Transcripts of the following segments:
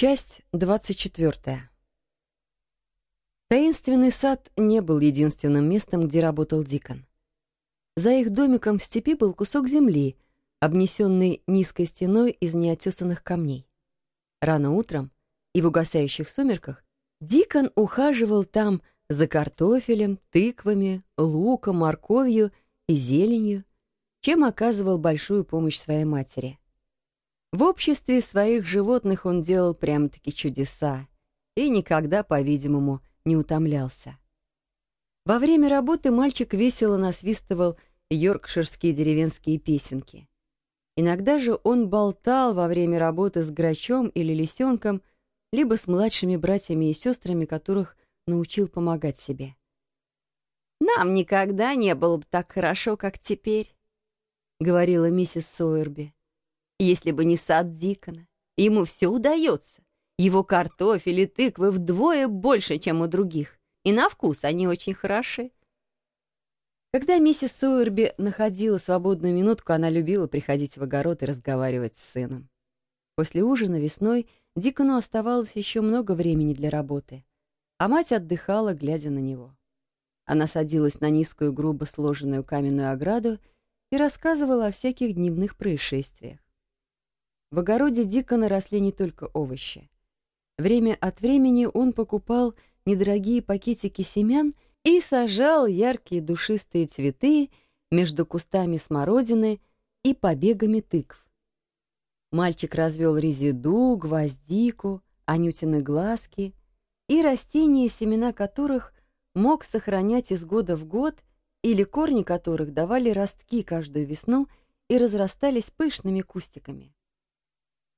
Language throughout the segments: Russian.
Часть 24. Таинственный сад не был единственным местом, где работал Дикон. За их домиком в степи был кусок земли, обнесенный низкой стеной из неотесанных камней. Рано утром и в угасающих сумерках Дикон ухаживал там за картофелем, тыквами, луком, морковью и зеленью, чем оказывал большую помощь своей матери — в обществе своих животных он делал прямо-таки чудеса и никогда, по-видимому, не утомлялся. Во время работы мальчик весело насвистывал йоркширские деревенские песенки. Иногда же он болтал во время работы с грачом или лисенком, либо с младшими братьями и сестрами, которых научил помогать себе. «Нам никогда не было бы так хорошо, как теперь», — говорила миссис Сойерби. Если бы не сад Дикона, ему все удается. Его картофель и тыквы вдвое больше, чем у других. И на вкус они очень хороши. Когда миссис Суэрби находила свободную минутку, она любила приходить в огород и разговаривать с сыном. После ужина весной Дикону оставалось еще много времени для работы, а мать отдыхала, глядя на него. Она садилась на низкую, грубо сложенную каменную ограду и рассказывала о всяких дневных происшествиях. В огороде Дикона росли не только овощи. Время от времени он покупал недорогие пакетики семян и сажал яркие душистые цветы между кустами смородины и побегами тыкв. Мальчик развел резиду, гвоздику, анютины глазки и растения, семена которых мог сохранять из года в год или корни которых давали ростки каждую весну и разрастались пышными кустиками.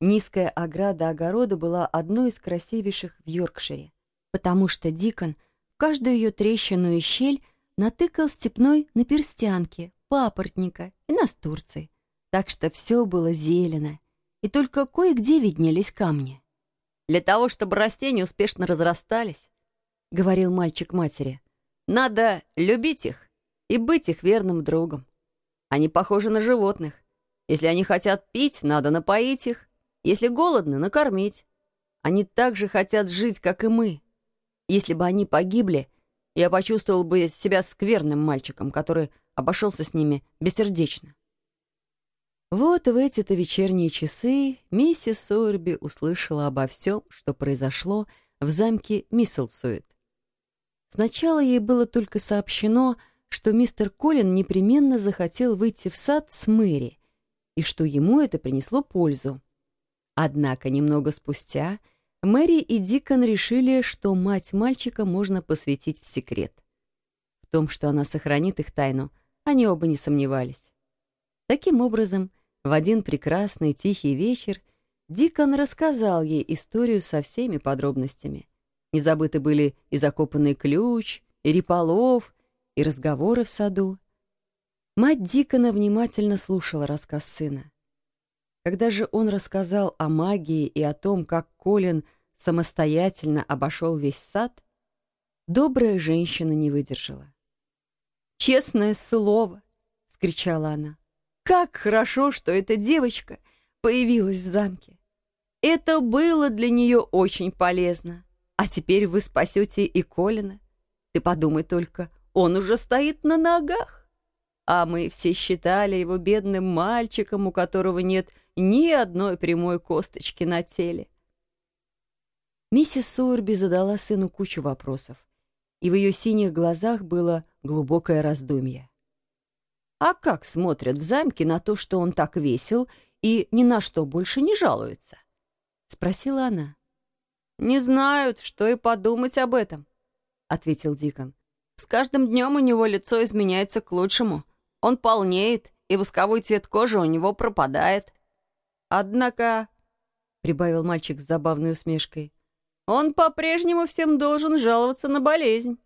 Низкая ограда огорода была одной из красивейших в Йоркшире, потому что Дикон в каждую ее трещину и щель натыкал степной на перстянки, папоротника и настурции, так что все было зелено, и только кое-где виднелись камни. «Для того, чтобы растения успешно разрастались», — говорил мальчик матери, — «надо любить их и быть их верным другом. Они похожи на животных. Если они хотят пить, надо напоить их, если голодно, накормить. Они так же хотят жить, как и мы. Если бы они погибли, я почувствовал бы себя скверным мальчиком, который обошелся с ними бессердечно. Вот в эти-то вечерние часы миссис Сойерби услышала обо всем, что произошло в замке Мисселсует. Сначала ей было только сообщено, что мистер Колин непременно захотел выйти в сад с Мэри, и что ему это принесло пользу. Однако немного спустя Мэри и Дикон решили, что мать мальчика можно посвятить в секрет. В том, что она сохранит их тайну, они оба не сомневались. Таким образом, в один прекрасный тихий вечер Дикон рассказал ей историю со всеми подробностями. Не забыты были и закопанный ключ, и реполов, и разговоры в саду. Мать Дикона внимательно слушала рассказ сына. Когда же он рассказал о магии и о том, как Колин самостоятельно обошел весь сад, добрая женщина не выдержала. «Честное слово!» — скричала она. «Как хорошо, что эта девочка появилась в замке! Это было для нее очень полезно. А теперь вы спасете и Колина. Ты подумай только, он уже стоит на ногах. А мы все считали его бедным мальчиком, у которого нет ни одной прямой косточки на теле. Миссис Суэрби задала сыну кучу вопросов, и в ее синих глазах было глубокое раздумье. «А как смотрят в замке на то, что он так весел и ни на что больше не жалуется?» — спросила она. «Не знают, что и подумать об этом», — ответил Дикон. «С каждым днем у него лицо изменяется к лучшему. Он полнеет, и восковой цвет кожи у него пропадает. Однако, — прибавил мальчик с забавной усмешкой, — он по-прежнему всем должен жаловаться на болезнь.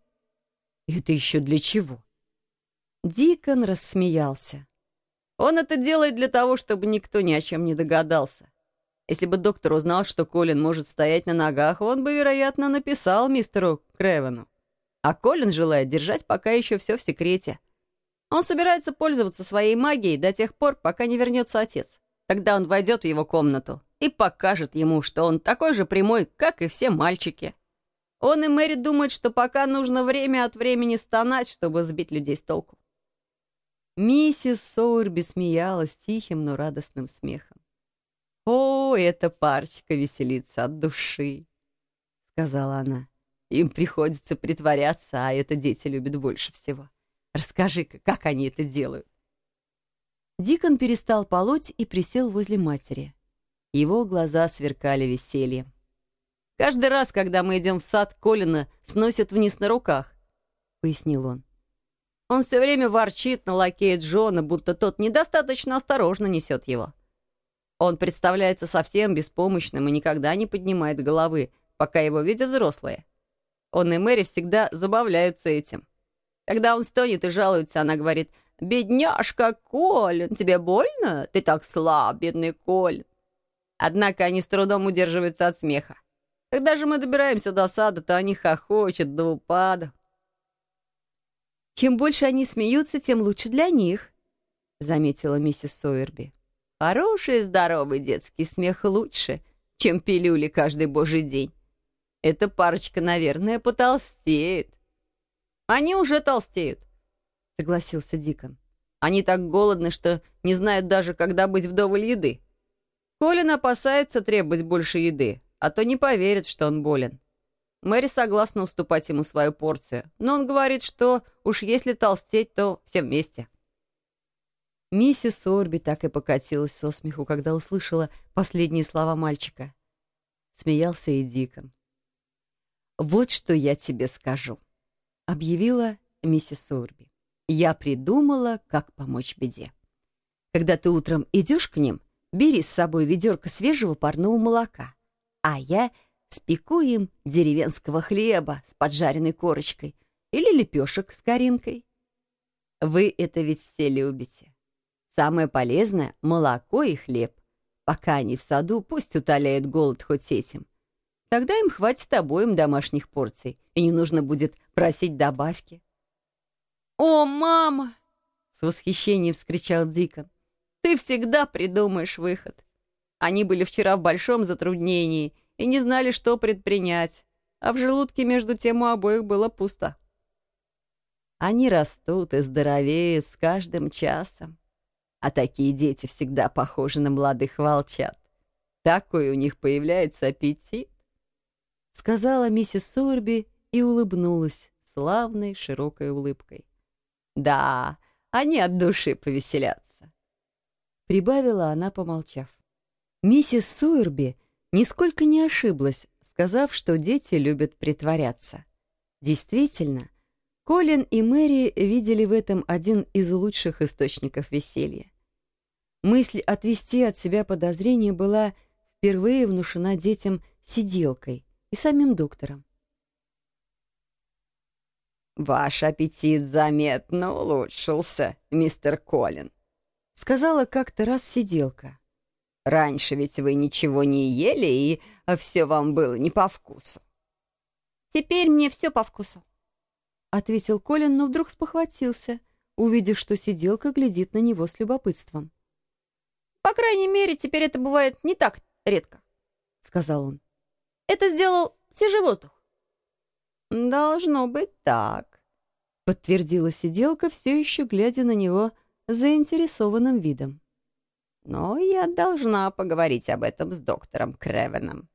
Это еще для чего? Дикон рассмеялся. Он это делает для того, чтобы никто ни о чем не догадался. Если бы доктор узнал, что Колин может стоять на ногах, он бы, вероятно, написал мистеру Кревену. А Колин желает держать пока еще все в секрете. Он собирается пользоваться своей магией до тех пор, пока не вернется отец. Тогда он войдет в его комнату и покажет ему, что он такой же прямой, как и все мальчики. Он и Мэри думают, что пока нужно время от времени стонать, чтобы сбить людей с толку. Миссис Соурби смеялась тихим, но радостным смехом. «О, эта парочка веселится от души!» — сказала она. «Им приходится притворяться, а это дети любят больше всего. Расскажи-ка, как они это делают?» Дикон перестал полоть и присел возле матери. Его глаза сверкали весельем. «Каждый раз, когда мы идем в сад, Колина сносят вниз на руках», — пояснил он. «Он все время ворчит на лакея Джона, будто тот недостаточно осторожно несет его. Он представляется совсем беспомощным и никогда не поднимает головы, пока его видят взрослые. Он и Мэри всегда забавляются этим. Когда он стонет и жалуется, она говорит, «Бедняжка Колин, тебе больно? Ты так слаб, бедный Колин». Однако они с трудом удерживаются от смеха. Когда же мы добираемся до сада, то они хохочут до упаду. «Чем больше они смеются, тем лучше для них», — заметила миссис Сойерби. Хороший здоровый детский смех лучше, чем пилюли каждый божий день. Эта парочка, наверное, потолстеет. Они уже толстеют, согласился Дикон. Они так голодны, что не знают даже, когда быть вдоволь еды. Колин опасается требовать больше еды, а то не поверит, что он болен. Мэри согласна уступать ему свою порцию, но он говорит, что уж если толстеть, то все вместе. Миссис Орби так и покатилась со смеху, когда услышала последние слова мальчика. Смеялся и Дикон. «Вот что я тебе скажу», — объявила миссис Орби. «Я придумала, как помочь беде. Когда ты утром идешь к ним, бери с собой ведерко свежего парного молока, а я спеку им деревенского хлеба с поджаренной корочкой или лепешек с коринкой. Вы это ведь все любите. Самое полезное — молоко и хлеб. Пока они в саду, пусть утоляют голод хоть этим. Тогда им хватит обоим домашних порций, и не нужно будет просить добавки. «О, мама!» — с восхищением вскричал Дикон. «Ты всегда придумаешь выход. Они были вчера в большом затруднении и не знали, что предпринять, а в желудке между тем у обоих было пусто». Они растут и здоровеют с каждым часом, а такие дети всегда похожи на молодых волчат. Такой у них появляется аппетит. Сказала миссис Сорби и улыбнулась славной широкой улыбкой. Да, они от души повеселятся. Прибавила она, помолчав. Миссис Суэрби нисколько не ошиблась, сказав, что дети любят притворяться. Действительно, Колин и Мэри видели в этом один из лучших источников веселья. Мысль отвести от себя подозрения была впервые внушена детям сиделкой и самим доктором. «Ваш аппетит заметно улучшился, мистер Колин», — сказала как-то раз сиделка. «Раньше ведь вы ничего не ели, и все вам было не по вкусу». «Теперь мне все по вкусу», — ответил Колин, но вдруг спохватился, увидев, что сиделка глядит на него с любопытством. По крайней мере, теперь это бывает не так редко, — сказал он. Это сделал свежий воздух. Должно быть так, — подтвердила сиделка, все еще глядя на него заинтересованным видом. Но я должна поговорить об этом с доктором Кревеном.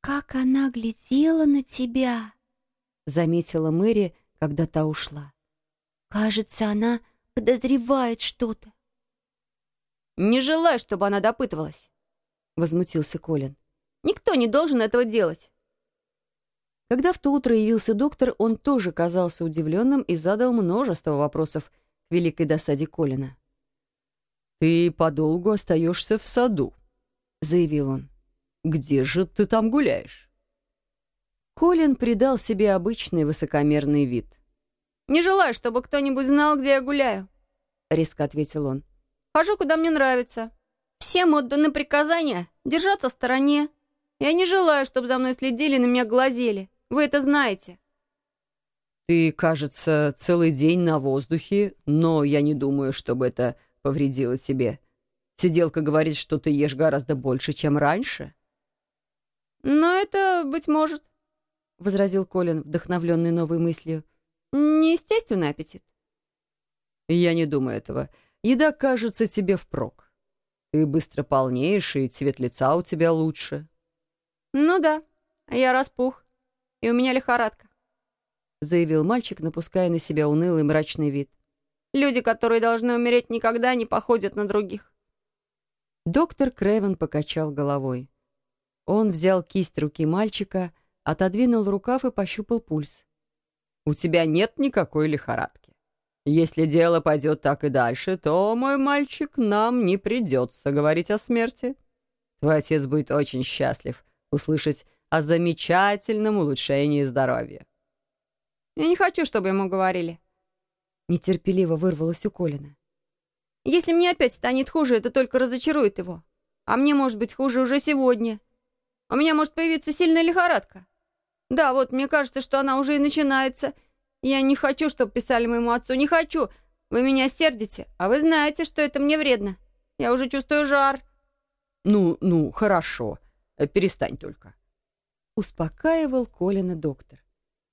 «Как она глядела на тебя!» — заметила Мэри, когда та ушла. «Кажется, она подозревает что-то. «Не желаю, чтобы она допытывалась», — возмутился Колин. «Никто не должен этого делать». Когда в то утро явился доктор, он тоже казался удивленным и задал множество вопросов к великой досаде Колина. «Ты подолгу остаешься в саду», — заявил он. «Где же ты там гуляешь?» Колин придал себе обычный высокомерный вид. «Не желаю, чтобы кто-нибудь знал, где я гуляю», — резко ответил он. Хожу, куда мне нравится. Всем отданы приказания держаться в стороне. Я не желаю, чтобы за мной следили и на меня глазели. Вы это знаете. Ты, кажется, целый день на воздухе, но я не думаю, чтобы это повредило тебе. Сиделка говорит, что ты ешь гораздо больше, чем раньше. «Но это, быть может», — возразил Колин, вдохновленный новой мыслью, — «неестественный аппетит». «Я не думаю этого. Еда кажется тебе впрок. Ты быстро полнеешь, и цвет лица у тебя лучше». «Ну да, я распух, и у меня лихорадка», — заявил мальчик, напуская на себя унылый мрачный вид. «Люди, которые должны умереть, никогда не походят на других». Доктор Крэвен покачал головой. Он взял кисть руки мальчика, отодвинул рукав и пощупал пульс. «У тебя нет никакой лихорадки. Если дело пойдет так и дальше, то, мой мальчик, нам не придется говорить о смерти. Твой отец будет очень счастлив услышать о замечательном улучшении здоровья». «Я не хочу, чтобы ему говорили». Нетерпеливо вырвалось у Колина. Если мне опять станет хуже, это только разочарует его. А мне может быть хуже уже сегодня. У меня может появиться сильная лихорадка. Да, вот, мне кажется, что она уже и начинается. Я не хочу, чтобы писали моему отцу. Не хочу. Вы меня сердите, а вы знаете, что это мне вредно. Я уже чувствую жар. Ну, ну, хорошо. Э, перестань только. Успокаивал Колина доктор.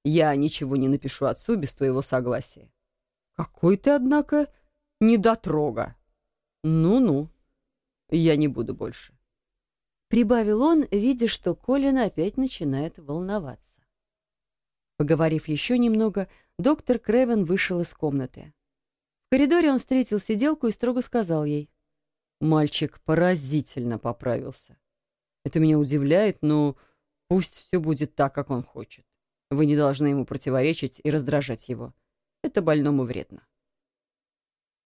Я ничего не напишу отцу без твоего согласия. Какой ты, однако, недотрога. Ну-ну, я не буду больше. Прибавил он, видя, что Колин опять начинает волноваться. Поговорив еще немного, доктор Кревен вышел из комнаты. В коридоре он встретил сиделку и строго сказал ей. «Мальчик поразительно поправился. Это меня удивляет, но пусть все будет так, как он хочет. Вы не должны ему противоречить и раздражать его. Это больному вредно».